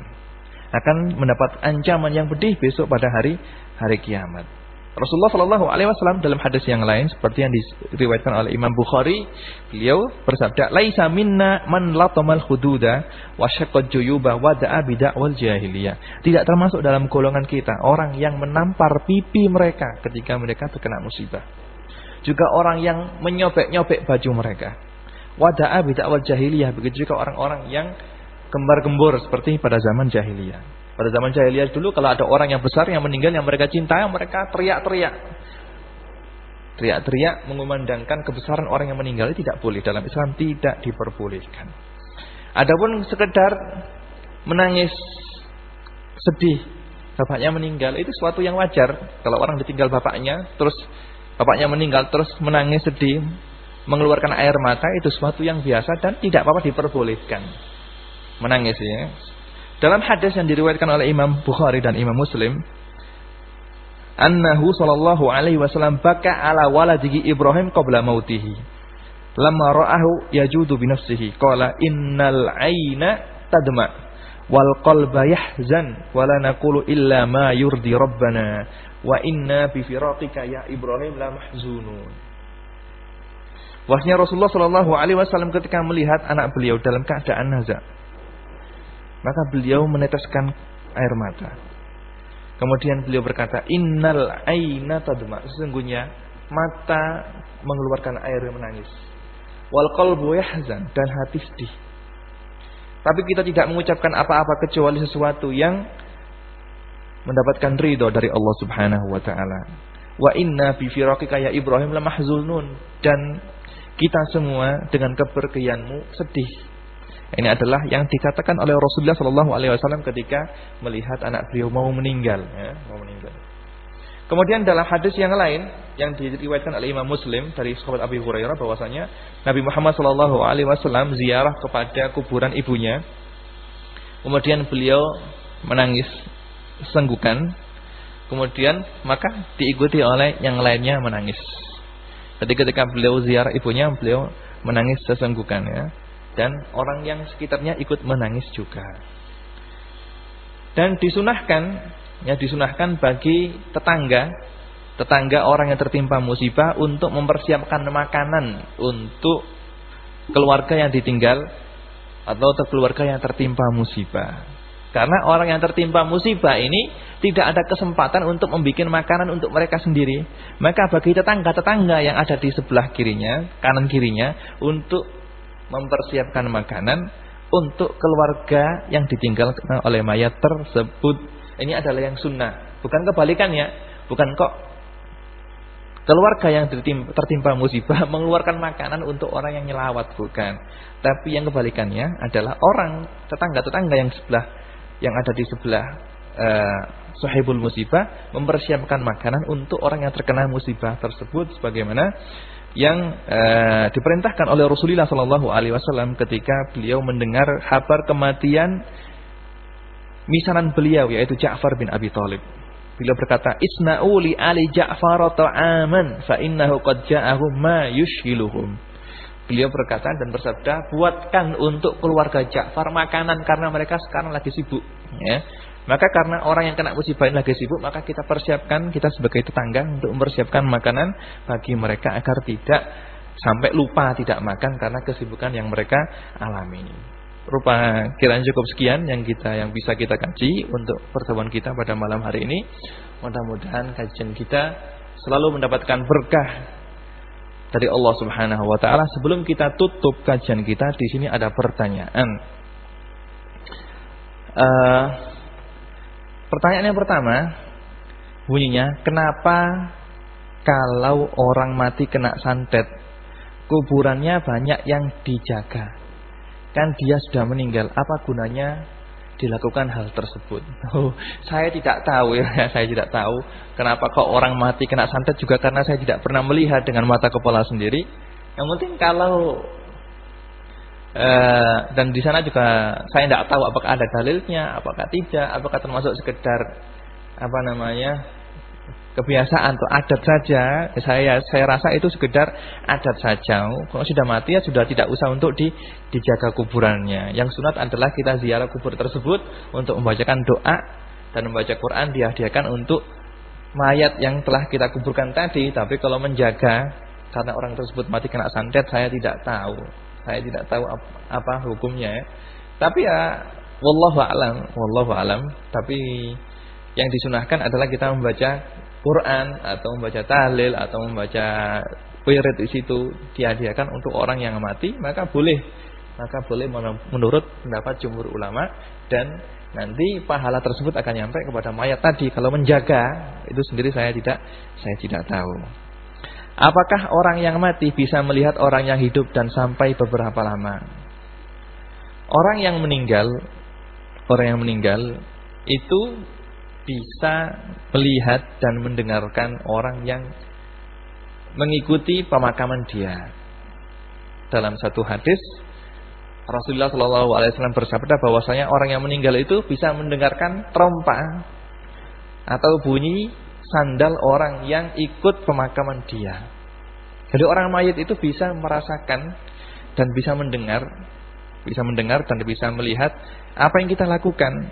Akan mendapat ancaman yang pedih besok pada hari hari kiamat. Rasulullah Shallallahu Alaihi Wasallam dalam hadis yang lain seperti yang diriwayatkan oleh Imam Bukhari, beliau bersabda, "Laisa minna man latamal hududa wa syaqqat juyuba wa da'a bid'awal jahiliyah." Tidak termasuk dalam golongan kita orang yang menampar pipi mereka ketika mereka terkena musibah. Juga orang yang menyobek-nyobek baju mereka. Wa da'a bid'awal jahiliyah, begitu juga orang-orang yang gembar-gembor seperti pada zaman jahiliyah. Pada zaman jahiliyah dulu kalau ada orang yang besar yang meninggal yang mereka cintai, mereka teriak-teriak. Teriak-teriak mengumandangkan kebesaran orang yang meninggal itu tidak boleh dalam Islam tidak diperbolehkan. Adapun sekedar menangis sedih bapaknya meninggal itu suatu yang wajar. Kalau orang ditinggal bapaknya terus bapaknya meninggal terus menangis sedih mengeluarkan air mata itu suatu yang biasa dan tidak apa-apa diperbolehkan menangis ya. Dalam hadis yang diriwayatkan oleh Imam Bukhari dan Imam Muslim, annahu sallallahu alaihi wasallam baka ala waladihi Ibrahim qabla mautihi. Lamma ra'ahu yajudu bi nafsihi qala innal aina tadma wal qalba yahzan wa la naqulu illa ma yurdi rabbana wa inna bi firaqika ya Ibrahim la mahzunun. Wahnya Rasulullah Shallallahu Alaihi Wasallam ketika melihat anak beliau dalam keadaan nazar, maka beliau meneteskan air mata. Kemudian beliau berkata, "Innal aina tadma." Sesungguhnya mata mengeluarkan air yang menangis. Wal qalbu yahzan dan hati sedih. Tapi kita tidak mengucapkan apa-apa kecuali sesuatu yang mendapatkan ridho dari Allah Subhanahu wa taala. Wa inna bi firaqika ya Ibrahim lamahzunun dan kita semua dengan kepergianmu sedih ini adalah yang dikatakan oleh Rasulullah Shallallahu Alaihi Wasallam ketika melihat anak beliau mau meninggal, ya, mau meninggal. Kemudian dalam hadis yang lain yang diriwayatkan oleh Imam Muslim dari sahabat Abi Hurairah bahwasanya Nabi Muhammad Shallallahu Alaihi Wasallam ziarah kepada kuburan ibunya. Kemudian beliau menangis senggukan. Kemudian maka diikuti oleh yang lainnya menangis. Jadi ketika beliau ziarah ibunya, beliau menangis sesenggukan ya dan orang yang sekitarnya ikut menangis juga. Dan disunahkan, ya disunahkan bagi tetangga, tetangga orang yang tertimpa musibah untuk mempersiapkan makanan untuk keluarga yang ditinggal atau keluarga yang tertimpa musibah. Karena orang yang tertimpa musibah ini tidak ada kesempatan untuk membuat makanan untuk mereka sendiri. Maka bagi tetangga-tetangga yang ada di sebelah kirinya, kanan kirinya untuk mempersiapkan makanan untuk keluarga yang ditinggalkan oleh mayat tersebut. Ini adalah yang sunnah, bukan kebalikannya. Bukan kok keluarga yang tertimpa musibah mengeluarkan makanan untuk orang yang nyelawat, bukan. Tapi yang kebalikannya adalah orang tetangga-tetangga yang sebelah yang ada di sebelah uh, sahibul musibah mempersiapkan makanan untuk orang yang terkena musibah tersebut sebagaimana yang uh, diperintahkan oleh Rasulullah Shallallahu Alaihi Wasallam ketika beliau mendengar kabar kematian misanan beliau yaitu Ja'far bin Abi Thalib. Beliau berkata, "Isna'u li ali Ja'far ta'aman fa innahu qad ja'ahu ma yushhiluhum." Beliau berkata dan bersabda, buatkan untuk keluarga Ja'far makanan karena mereka sekarang lagi sibuk. Ya. Maka karena orang yang kena musibah ini lagi sibuk, maka kita persiapkan, kita sebagai tetangga untuk mempersiapkan makanan bagi mereka agar tidak sampai lupa tidak makan karena kesibukan yang mereka alami. Rupa kiranya cukup sekian yang kita yang bisa kita kaji untuk pertemuan kita pada malam hari ini. Mudah-mudahan kajian kita selalu mendapatkan berkah dari Allah Subhanahu wa taala. Sebelum kita tutup kajian kita, di sini ada pertanyaan. Uh, pertanyaan yang pertama bunyinya, kenapa kalau orang mati kena santet, kuburannya banyak yang dijaga? Kan dia sudah meninggal, apa gunanya dilakukan hal tersebut. Oh, saya tidak tahu ya, saya tidak tahu kenapa kok orang mati kena santet juga karena saya tidak pernah melihat dengan mata kepala sendiri. Yang penting kalau uh, dan di sana juga saya tidak tahu apakah ada dalilnya, apakah tidak, apakah termasuk sekedar apa namanya kebiasaan atau adat saja. Saya saya rasa itu sekedar adat saja. Kalau sudah mati ya sudah tidak usah untuk di, dijaga kuburannya. Yang sunat adalah kita ziarah kubur tersebut untuk membacakan doa dan membaca Quran dihadiahkan untuk mayat yang telah kita kuburkan tadi. Tapi kalau menjaga karena orang tersebut mati kena santet saya tidak tahu. Saya tidak tahu apa, apa hukumnya ya. Tapi ya wallahu alam, wallahu alam. Tapi yang disunahkan adalah kita membaca Quran atau membaca tahlil atau membaca wirid di situ dihadiahkan untuk orang yang mati maka boleh maka boleh menurut pendapat jumhur ulama dan nanti pahala tersebut akan nyampe kepada mayat tadi kalau menjaga itu sendiri saya tidak saya tidak tahu apakah orang yang mati bisa melihat orang yang hidup dan sampai beberapa lama orang yang meninggal orang yang meninggal itu bisa melihat dan mendengarkan orang yang mengikuti pemakaman dia. Dalam satu hadis Rasulullah Shallallahu Alaihi Wasallam bersabda bahwasanya orang yang meninggal itu bisa mendengarkan trompa atau bunyi sandal orang yang ikut pemakaman dia. Jadi orang mayat itu bisa merasakan dan bisa mendengar, bisa mendengar dan bisa melihat apa yang kita lakukan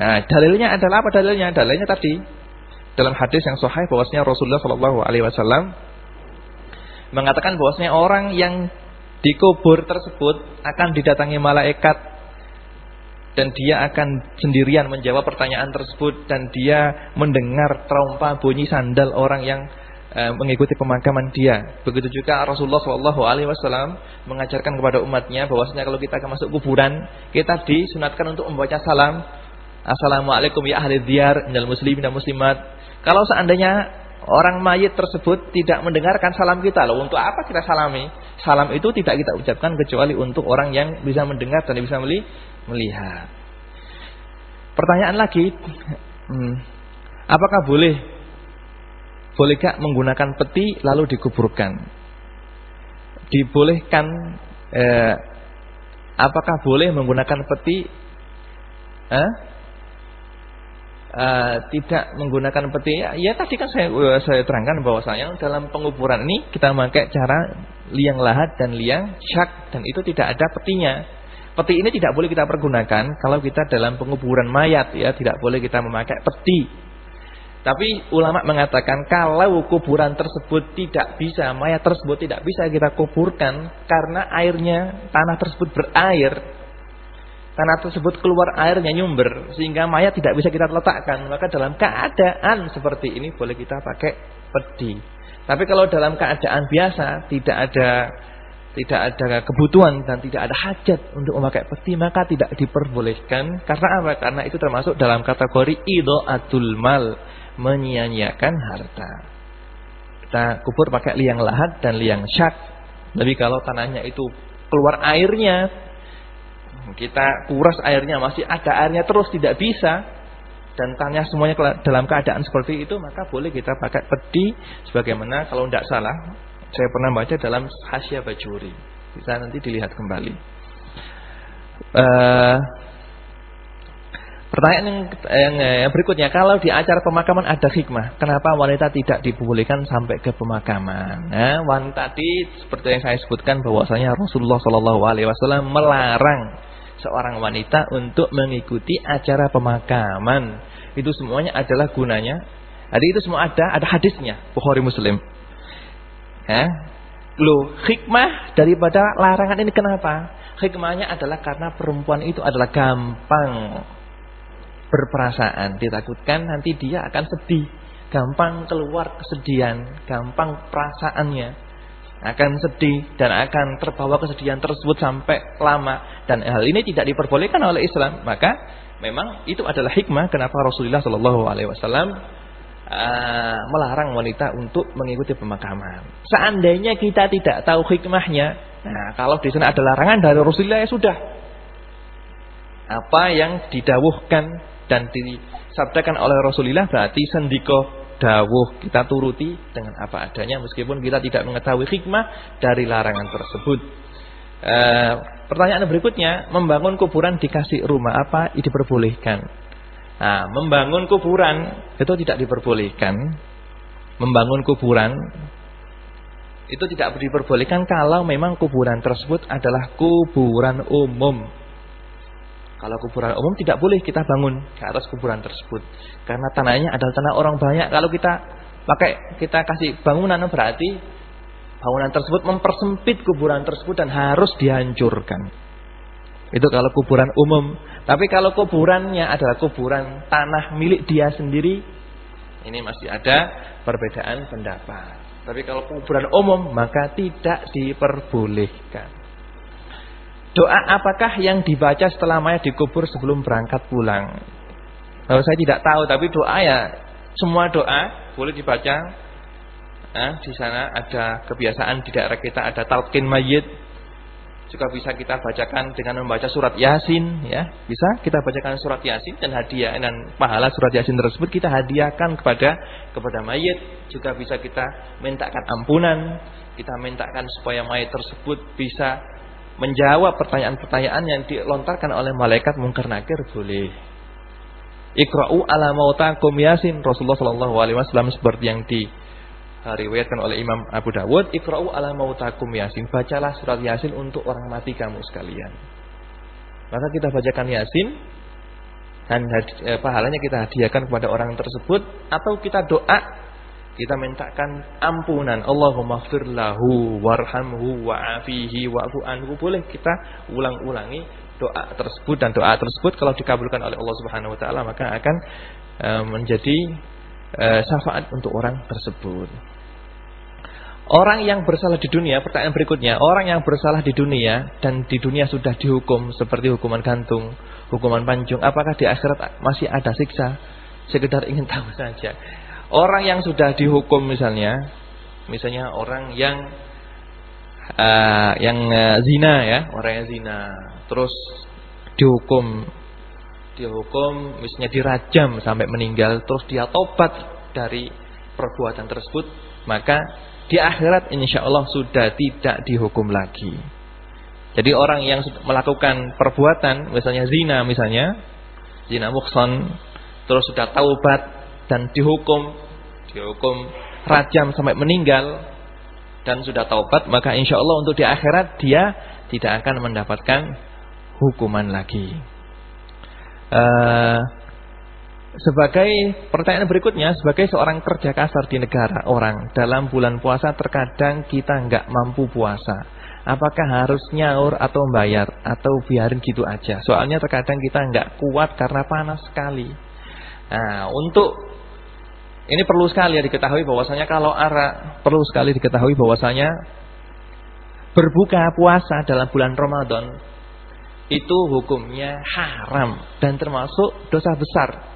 Nah, dalilnya adalah apa dalilnya? Dalilnya tadi dalam hadis yang sahih bahwasanya Rasulullah Shallallahu alaihi wasallam mengatakan bahwasanya orang yang dikubur tersebut akan didatangi malaikat dan dia akan sendirian menjawab pertanyaan tersebut dan dia mendengar trompa bunyi sandal orang yang e, mengikuti pemakaman dia. Begitu juga Rasulullah Wasallam mengajarkan kepada umatnya bahwasanya kalau kita masuk kuburan kita disunatkan untuk membaca salam Assalamualaikum ya ahli diyar minal muslimin dan muslimat. Kalau seandainya orang mayit tersebut tidak mendengarkan salam kita, loh untuk apa kita salami? Salam itu tidak kita ucapkan kecuali untuk orang yang bisa mendengar dan bisa melihat. Pertanyaan lagi, hmm, apakah boleh bolehkah menggunakan peti lalu dikuburkan? Dibolehkan eh, apakah boleh menggunakan peti eh, uh, tidak menggunakan peti ya, ya tadi kan saya uh, saya terangkan bahwasanya dalam penguburan ini kita memakai cara liang lahat dan liang syak dan itu tidak ada petinya. Peti ini tidak boleh kita pergunakan kalau kita dalam penguburan mayat ya, tidak boleh kita memakai peti. Tapi ulama mengatakan kalau kuburan tersebut tidak bisa, mayat tersebut tidak bisa kita kuburkan karena airnya, tanah tersebut berair. Tanah tersebut keluar airnya nyumber sehingga mayat tidak bisa kita letakkan. Maka dalam keadaan seperti ini boleh kita pakai pedi. Tapi kalau dalam keadaan biasa tidak ada tidak ada kebutuhan dan tidak ada hajat untuk memakai peti maka tidak diperbolehkan karena apa? Karena itu termasuk dalam kategori idaatul mal menyia-nyiakan harta. Kita kubur pakai liang lahat dan liang syak. Tapi kalau tanahnya itu keluar airnya, kita kuras airnya masih ada airnya terus tidak bisa dan tanah semuanya dalam keadaan seperti itu maka boleh kita pakai pedi sebagaimana kalau tidak salah saya pernah baca dalam Hasya Bajuri bisa nanti dilihat kembali uh, Pertanyaan yang, yang, yang berikutnya, kalau di acara pemakaman ada hikmah, kenapa wanita tidak dibolehkan sampai ke pemakaman? Nah, wanita tadi seperti yang saya sebutkan bahwasanya Rasulullah Shallallahu Alaihi Wasallam melarang seorang wanita untuk mengikuti acara pemakaman. Itu semuanya adalah gunanya. Jadi itu semua ada, ada hadisnya Bukhari Muslim. Ya. Loh, hikmah daripada larangan ini kenapa? Hikmahnya adalah karena perempuan itu adalah gampang berperasaan. Ditakutkan nanti dia akan sedih. Gampang keluar kesedihan. Gampang perasaannya. Akan sedih dan akan terbawa kesedihan tersebut sampai lama. Dan hal ini tidak diperbolehkan oleh Islam. Maka memang itu adalah hikmah kenapa Rasulullah Shallallahu Alaihi Wasallam uh, melarang wanita untuk mengikuti pemakaman. Seandainya kita tidak tahu hikmahnya, nah kalau di sana ada larangan dari Rasulullah ya sudah. Apa yang didawuhkan dan disabdakan oleh Rasulullah berarti sendiko dawuh kita turuti dengan apa adanya meskipun kita tidak mengetahui hikmah dari larangan tersebut. E, pertanyaan berikutnya, membangun kuburan dikasih rumah apa diperbolehkan? Nah, membangun kuburan itu tidak diperbolehkan. Membangun kuburan itu tidak diperbolehkan kalau memang kuburan tersebut adalah kuburan umum kalau kuburan umum tidak boleh kita bangun ke atas kuburan tersebut. Karena tanahnya adalah tanah orang banyak. Kalau kita pakai kita kasih bangunan berarti bangunan tersebut mempersempit kuburan tersebut dan harus dihancurkan. Itu kalau kuburan umum. Tapi kalau kuburannya adalah kuburan tanah milik dia sendiri, ini masih ada perbedaan pendapat. Tapi kalau kuburan umum maka tidak diperbolehkan. Doa apakah yang dibaca setelah mayat dikubur sebelum berangkat pulang? Kalau saya tidak tahu, tapi doa ya semua doa boleh dibaca. Nah, di sana ada kebiasaan di daerah kita ada talqin mayit. Juga bisa kita bacakan dengan membaca surat Yasin ya. Bisa kita bacakan surat Yasin dan hadiah dan pahala surat Yasin tersebut kita hadiahkan kepada kepada mayit. Juga bisa kita mintakan ampunan, kita mintakan supaya mayit tersebut bisa menjawab pertanyaan-pertanyaan yang dilontarkan oleh malaikat mungkar nakir boleh. Ikra'u ala mautakum yasin Rasulullah wasallam seperti yang diriwayatkan oleh Imam Abu Dawud, Ikra'u ala mautakum yasin. Bacalah surat Yasin untuk orang mati kamu sekalian. Maka kita bacakan Yasin dan eh, pahalanya kita hadiahkan kepada orang tersebut atau kita doa kita mintakan ampunan. Allahumma gfir lahu warhamhu wa'afihi wa'fu anhu. Boleh kita ulang-ulangi doa tersebut dan doa tersebut kalau dikabulkan oleh Allah Subhanahu wa taala maka akan uh, menjadi uh, syafaat untuk orang tersebut. Orang yang bersalah di dunia, pertanyaan berikutnya, orang yang bersalah di dunia dan di dunia sudah dihukum seperti hukuman gantung, hukuman panjung, apakah di akhirat masih ada siksa? Sekedar ingin tahu saja. Orang yang sudah dihukum misalnya, misalnya orang yang uh, yang uh, zina ya, orang yang zina, terus dihukum dihukum misalnya dirajam sampai meninggal, terus dia tobat dari perbuatan tersebut, maka di akhirat insya Allah sudah tidak dihukum lagi. Jadi orang yang melakukan perbuatan misalnya zina misalnya, zina mukson, terus sudah taubat dan dihukum dihukum rajam sampai meninggal dan sudah taubat maka insya Allah untuk di akhirat dia tidak akan mendapatkan hukuman lagi. Uh, sebagai pertanyaan berikutnya, sebagai seorang kerja kasar di negara orang, dalam bulan puasa terkadang kita nggak mampu puasa. Apakah harus nyaur atau membayar atau biarin gitu aja? Soalnya terkadang kita nggak kuat karena panas sekali. Nah, untuk ini perlu sekali ya diketahui bahwasanya kalau arah perlu sekali diketahui bahwasanya berbuka puasa dalam bulan Ramadan itu hukumnya haram dan termasuk dosa besar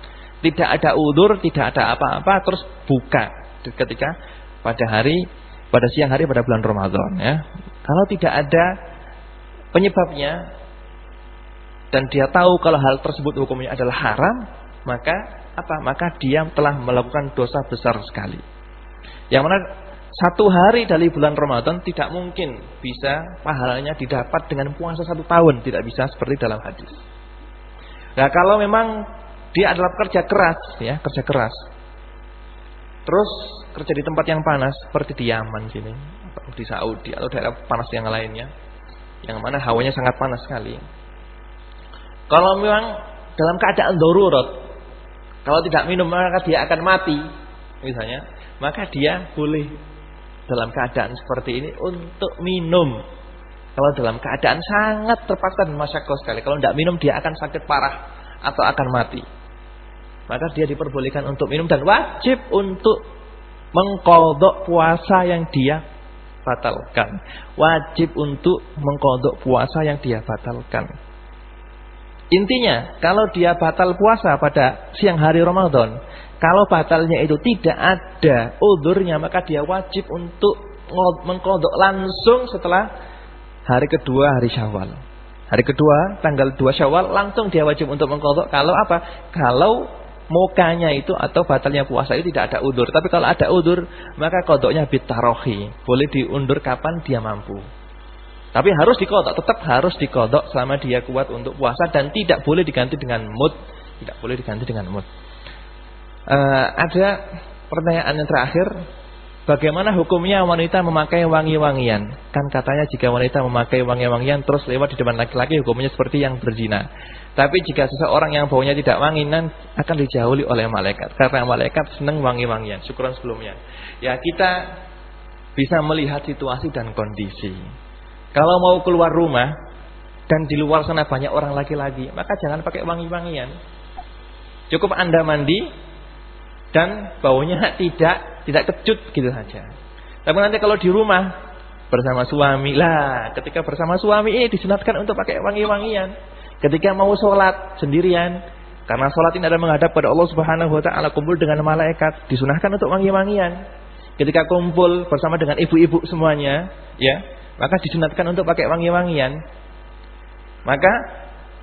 tidak ada udur, tidak ada apa-apa, terus buka ketika pada hari pada siang hari pada bulan Ramadan ya. Kalau tidak ada penyebabnya dan dia tahu kalau hal tersebut hukumnya adalah haram, maka apa? Maka dia telah melakukan dosa besar sekali. Yang mana satu hari dari bulan Ramadan tidak mungkin bisa pahalanya didapat dengan puasa satu tahun, tidak bisa seperti dalam hadis. Nah kalau memang dia adalah kerja keras, ya, kerja keras. Terus kerja di tempat yang panas seperti di Yaman sini, di Saudi atau daerah panas yang lainnya, yang mana hawanya sangat panas sekali. Kalau memang dalam keadaan darurat, kalau tidak minum maka dia akan mati, misalnya, maka dia boleh dalam keadaan seperti ini untuk minum. Kalau dalam keadaan sangat terpaksa dan masyakoh sekali, kalau tidak minum dia akan sakit parah atau akan mati maka dia diperbolehkan untuk minum dan wajib untuk mengkodok puasa yang dia batalkan. Wajib untuk mengkodok puasa yang dia batalkan. Intinya, kalau dia batal puasa pada siang hari Ramadan, kalau batalnya itu tidak ada udurnya, maka dia wajib untuk mengkodok langsung setelah hari kedua hari Syawal. Hari kedua, tanggal 2 Syawal, langsung dia wajib untuk mengkodok. Kalau apa? Kalau mukanya itu atau batalnya puasa itu tidak ada udur. Tapi kalau ada udur, maka kodoknya bitarohi. Boleh diundur kapan dia mampu. Tapi harus dikodok, tetap harus dikodok selama dia kuat untuk puasa dan tidak boleh diganti dengan mood. Tidak boleh diganti dengan mood. Uh, ada pertanyaan yang terakhir. Bagaimana hukumnya wanita memakai wangi-wangian? Kan katanya jika wanita memakai wangi-wangian terus lewat di depan laki-laki hukumnya seperti yang berzina. Tapi jika seseorang yang baunya tidak wangian akan dijauhi oleh malaikat. Karena malaikat senang wangi-wangian. Syukuran sebelumnya. Ya kita bisa melihat situasi dan kondisi. Kalau mau keluar rumah dan di luar sana banyak orang laki-laki, maka jangan pakai wangi-wangian. Cukup Anda mandi dan baunya tidak tidak kecut gitu saja. Tapi nanti kalau di rumah bersama suami lah, ketika bersama suami ini disunatkan untuk pakai wangi-wangian. Ketika mau sholat sendirian, karena sholat ini adalah menghadap pada Allah Subhanahu Wa Taala, kumpul dengan malaikat, disunahkan untuk wangi-wangian. Ketika kumpul bersama dengan ibu-ibu semuanya, ya, maka disunatkan untuk pakai wangi-wangian. Maka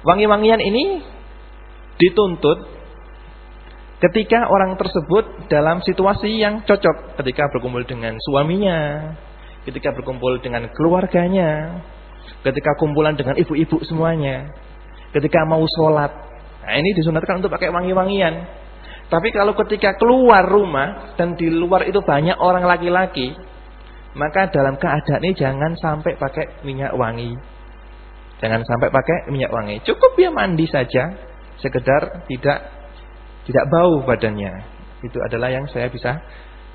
wangi-wangian ini dituntut Ketika orang tersebut dalam situasi yang cocok, ketika berkumpul dengan suaminya, ketika berkumpul dengan keluarganya, ketika kumpulan dengan ibu-ibu semuanya, ketika mau sholat. Nah ini disunatkan untuk pakai wangi-wangian. Tapi kalau ketika keluar rumah dan di luar itu banyak orang laki-laki, maka dalam keadaan ini jangan sampai pakai minyak wangi. Jangan sampai pakai minyak wangi. Cukup dia mandi saja, sekedar tidak tidak bau badannya. Itu adalah yang saya bisa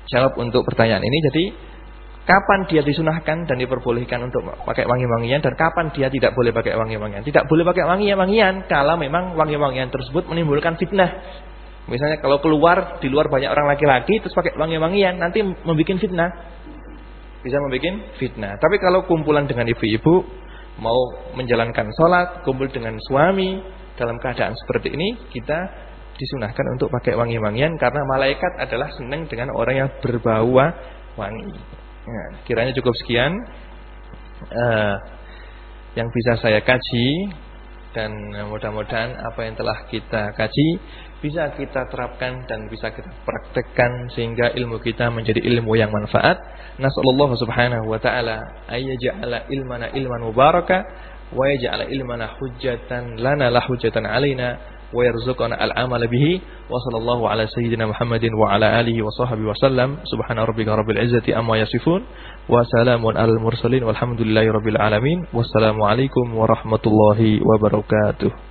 jawab untuk pertanyaan ini. Jadi kapan dia disunahkan dan diperbolehkan untuk pakai wangi-wangian dan kapan dia tidak boleh pakai wangi-wangian. Tidak boleh pakai wangi-wangian kalau memang wangi-wangian tersebut menimbulkan fitnah. Misalnya kalau keluar di luar banyak orang laki-laki terus pakai wangi-wangian nanti membuat fitnah. Bisa membuat fitnah. Tapi kalau kumpulan dengan ibu-ibu mau menjalankan sholat, kumpul dengan suami dalam keadaan seperti ini kita disunahkan untuk pakai wangi-wangian karena malaikat adalah senang dengan orang yang berbau wangi. Ya, kiranya cukup sekian uh, yang bisa saya kaji dan mudah-mudahan apa yang telah kita kaji bisa kita terapkan dan bisa kita praktekkan sehingga ilmu kita menjadi ilmu yang manfaat. Nasallallahu subhanahu wa taala ayyaj'ala ilmana ilman mubaraka wa yaj'ala ilmana hujjatan lana la hujjatan alaina wa yarzuqana al-amal bihi. Wa sallallahu ala sayyidina Muhammadin wa ala alihi wa sahbihi wa sallam. Subhana rabbika rabbil izzati amma yasifun. Wa salamun al mursalin walhamdulillahi rabbil alamin. Wassalamu alaikum warahmatullahi wabarakatuh.